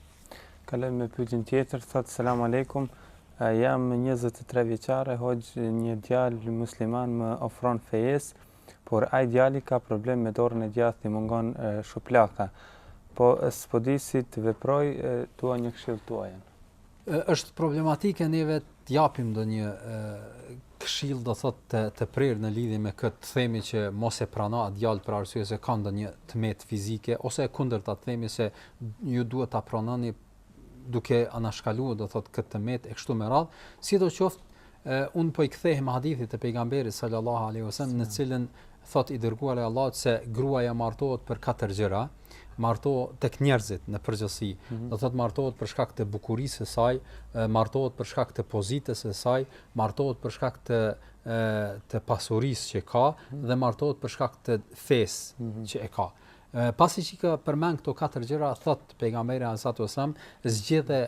Kalojmë me pyetjen tjetër, thotë selam aleikum. Jam 23 vjeçare, hoxhë një djalë musliman më ofron fejesë, por ai djali ka problem me dorën e djathtë i mungon shuplaka po s'po di si të veproj dua një këshillë tuajën është problematike neve të japim ndonjë këshillë do thotë të prerë në lidhje me këtë të themi që mos e prano atë djalë për arsye se ka ndonjë të metë fizike ose e kundërta të themi se ju duhet ta pranoni duke anashkaluar do thotë këtë të metë e kështu me radhë, sidoqoftë unë po i kthehem hadithit të pejgamberit sallallahu alaihi wasallam në të cilin thotë i dërguari i Allahut se gruaja martohet për katër gjëra, martohet tek njerëzit në përgjithësi, mm -hmm. do thotë martohet për shkak të bukurisë së saj, martohet për shkak të pozitës së saj, martohet për shkak të të pasurisë që ka mm -hmm. dhe martohet për shkak të fesë mm -hmm. që e ka. Pasi që i ka përmend këto katër gjëra, thotë pejgamberi alaihi salatu wasallam, zgjidhe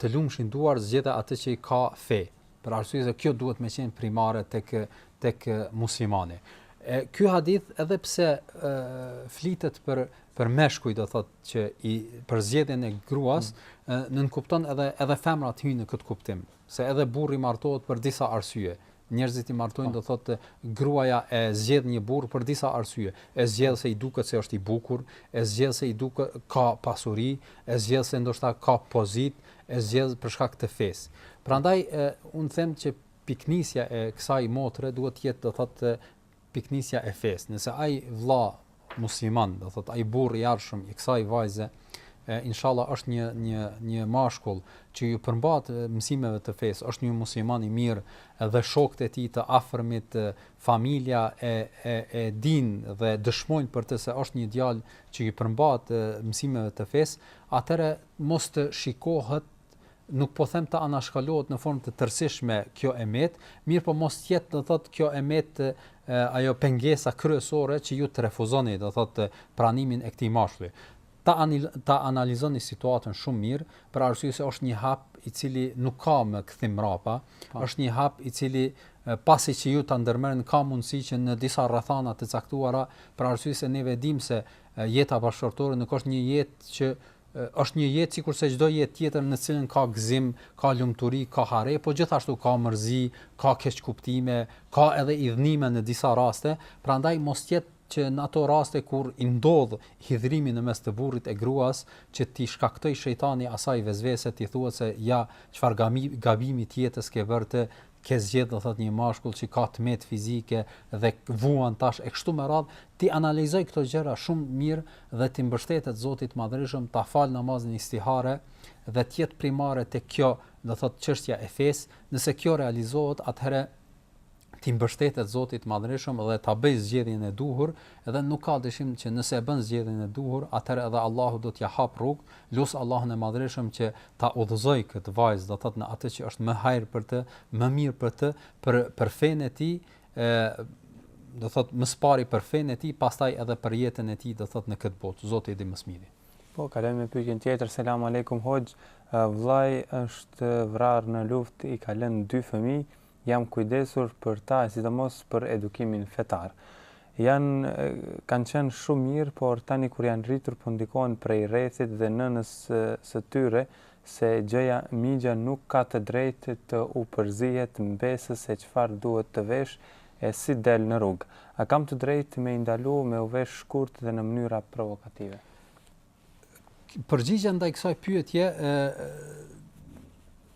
të lumshin duart, zgjidhe atë që ka fe. Për arsye se kjo duhet me qenë primare tek tek muslimani. E ky hadith edhe pse e, flitet për për meshkuj do thotë që për zgjedhjen e gruas, mm. nënkupton edhe edhe femrat hyjnë në këtë kuptim, se edhe burri martohet për disa arsye, Njerëzit i martojnë do thotë gruaja e zgjedh një burrë për disa arsye, e zgjedh se i duket se është i bukur, e zgjedh se i duket ka pasuri, e zgjedh se ndoshta ka pozitë, e zgjedh për shkak të fesë. Prandaj unë them që pikënisja e kësaj motre duhet të jetë do thotë piknisja e fesë, nëse ai vlla musliman, do thotë ai burrë i ardhshëm i kësaj vajze, e, inshallah është një një një mashkull që ju përmbahet mësimeve të fesë, është një musliman i mirë dhe shokët e tij të afërmit, familja e e e dinë dhe dëshmojnë për të se është një djalë që i përmbahet mësimeve të fesë, atëherë mos të shikohet nuk po them të anashkalohet në formë të tërësishme kjo e metë, mirëpo mos të jetë do thotë kjo e metë ajo pengesa kryesore që ju të refuzoni do thotë pranimin e këtij mashkulli. Ta, anil, ta analizoni situatën shumë mirë, për arsye se është një hap i cili nuk ka më kthim mrapa, pa. Po. është një hap i cili pasi që ju ta ndërmerrni ka mundësi që në disa rrethana të caktuara, për arsye se ne e dimë se jeta bashkëshortore nuk është një jetë që Është një jetë sikurse çdo jetë tjetër në të cilën ka gëzim, ka lumturi, ka hare, po gjithashtu ka mërzi, ka keqkuptime, ka edhe idhnime në disa raste, prandaj mos të jetë që në ato raste kur i ndodh hidhrimi në mes të burrit e gruas që t'i shkaktojë shejtani asaj vesvese t'i thuhet se ja çfarë gabimi të jetës ke bërë të ke zgjedh do thot një mashkull që ka të metë fizike dhe vuan tash e kështu me radhë t'i analizojë këto gjëra shumë mirë dhe t'i mbështetet Zotit të Madhërishëm ta falë namazin istihare dhe të jetë primare te kjo do thot çështja e fesë nëse kjo realizohet atëherë t'i mbështetet Zotit të Madhërishëm dhe ta bëjë zgjedhjen e duhur dhe nuk ka dyshim që nëse e bën zgjedhjen e duhur atëherë edhe Allahu do t'ja hap rrugë lus Allahun e Madhërishëm që ta udhëzojë këtë vajzë, do të thotë në atë që është më hajër për të, më mirë për të, për për fenë e tij, ë do të thotë më së pari për fenë e tij, pastaj edhe për jetën e tij, do të thotë në këtë botë. Zoti e di më së miri. Po kalojmë me pyetjen tjetër. Selam alejkum hoxhë. Vllai është vrarë në luftë, i ka lënë dy fëmijë, Jam kujdesur për ta, sidomos për edukimin fetar. Janë kanë qenë shumë mirë, por tani kur janë rritur po ndikohen prej rrethit dhe nënës së tyre se gjëja mixha nuk ka të drejtë t'u përzihet mbesës se çfarë duhet të veshë e si del në rrugë. A kam të drejtë me i ndalu me u vesh shkurt dhe në mënyra provokative? përgjigja ndaj kësaj pyetje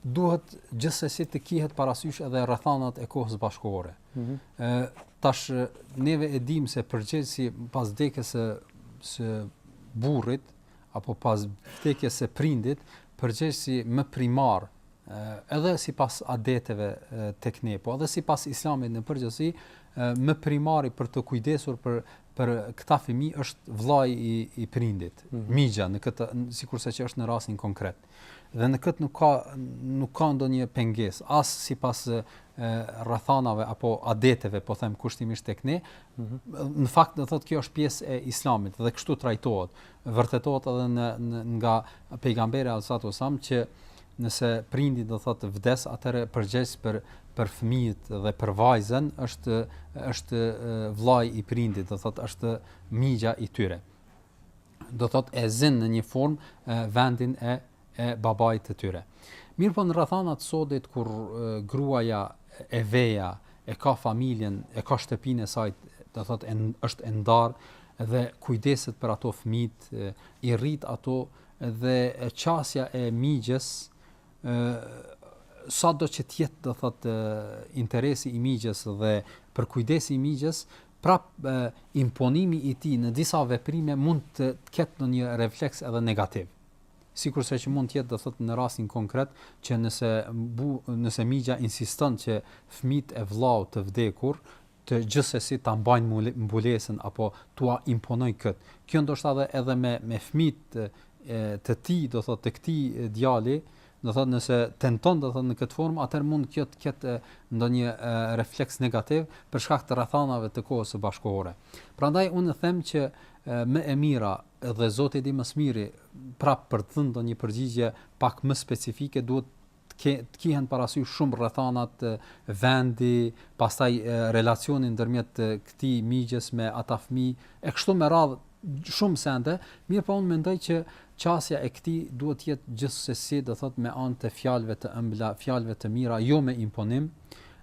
duhet gjithsesi të kihet parasysh edhe rrethanat e kohës bashkëkohore. Ëh mm -hmm. tash neve e dimë se përgjegjësi pas vdekjes së së burrit apo pas vdekjes së prindit, përgjegjësi më primar edhe sipas adeteve tek ne, po edhe sipas islamit në përgjithësi, më primari për të kujdesur për për këta fëmijë është vllai i i prindit, mm -hmm. mixha në këtë sikurse që është në rastin konkret. Dhe në këtë nuk ka nuk ka ndonjë pengesë as sipas rrethanave apo adeteve, po them kushtimisht tek ne. Mm -hmm. Në fakt do thotë kjo është pjesë e Islamit dhe kështu trajtohet. Vërtetohet edhe në, në nga pejgamberi alejhi salatu selam që Nëse prindi do thotë vdes, atëherë përgjegjës për për fëmijët dhe për vajzën është është vllai i prindit, do thotë është mixha i tyre. Do thotë e zë në një formë vendin e e babait të tyre. Mirëpo në rrethanat sodit kur gruaja e veja e ka familjen, e ka shtëpinë e saj, do thotë e, është e ndarë dhe kujdeset për ato fëmijët, i rrit ato dhe qasja e mixhës ë sado që të jetë do thot interesi i mixhës dhe përkujdesi i mixhës prap e, imponimi i tij në disa veprime mund të, të ketë ndonjë refleks edhe negativ sikurse që mund të jetë do thot në rastin konkret që nëse bu, nëse mixha insiston që fëmijët e vllau të vdekur të gjithsesi ta mbajnë mbulesën apo t'ua imponojë këtë. Kjo ndoshta edhe edhe me me fëmijët të tij, do thotë të këtij djali, do thotë nëse tenton do thotë në këtë formë, atëherë mund kjo të ketë ndonjë refleks negativ për shkak të rrethanave të kohës së bashkëkohore. Prandaj unë them që më e mira dhe Zoti e di më së miri prap për të dhënë ndonjë përgjigje pak më specifike duhet të kihen parasysh shumë rrethanat, vendi, pastaj relacioni ndërmjet këtij mixhës me ata fëmijë e kështu me radhë shumë sende, mirëpo unë mendoj që qasja e këtij duhet të jetë gjithsesi, do thotë me anë të fjalëve të ëmbla, fjalëve të mira, jo me imponim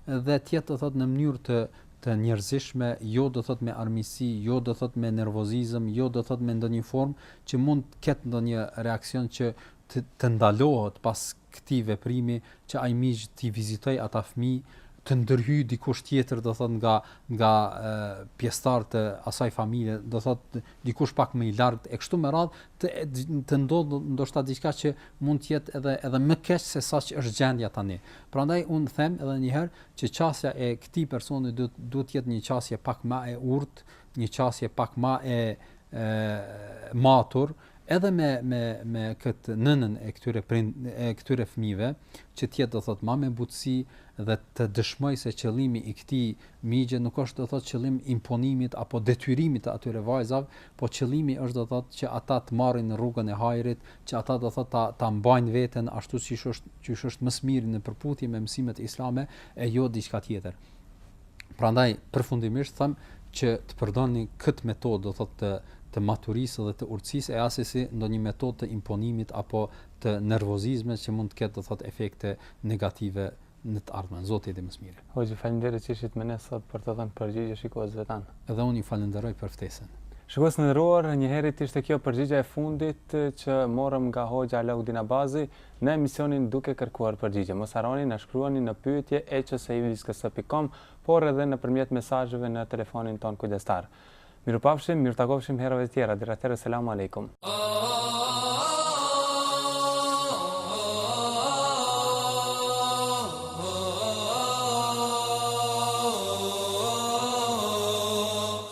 dhe të jetë do thotë në mënyrë të të njerëzishme, jo do thot me armiqësi, jo do thot me nervozizëm, jo do thot me ndonjë formë që mund të ketë ndonjë reaksion që të të ndalohet pas këtij veprimi që ai mixh t'i vizitojë ata fëmijë të ndërhyjë dikush tjetër do thot nga nga pjesëtar të asaj familje do thot dikush pak më i largët e kështu me radh të të ndodh ndoshta diçka që mund të jetë edhe edhe më keq se sa që është gjendja tani prandaj un them edhe një herë që qasja e këtij personi duhet duhet të jetë një qasje pak më e urtë një qasje pak më e e matur edhe me me me kët nënën e këtyre prind e këtyre fëmijëve që të jetë do thot më me butësi dhe të dëshmoj se qëllimi i këtij mixhe nuk është do thot qëllim imponimit apo detyrimit të atyre vajzave po qëllimi është do thot që ata të marrin rrugën e hajrit që ata do thot ta ta mbajnë veten ashtu qysh është qysh është më së miri në përputhje me mësimet islame e jo diçka tjetër Prandaj përfundimisht them që të përdorni këtë metodë, do thotë të të maturisë dhe të urtësisë e asesi ndonjë metodë të imponimit apo të nervozizmit që mund të ketë do thotë efekte negative në të ardhmen. Zoti i di më së miri. Hoxhë, faleminderit që ishit me ne sot për të dhënë përgjigje shikuesve tanë. Edhe unë ju falenderoj për ftesën. Shikues të nderuar, njëherit ishte kjo përgjigja e fundit që morëm nga hoxhë Alaudin Abazi, në emisionin Duke Kërkuar Përgjigje. Mos harroni na shkruani në pyetje@saiviskës.com, por edhe nëpërmjet mesazheve në telefonin tonë kujdestar. Mirupafshim, mirutakofshim herëve të tjera, deri atëherë Esselamu Alejkum.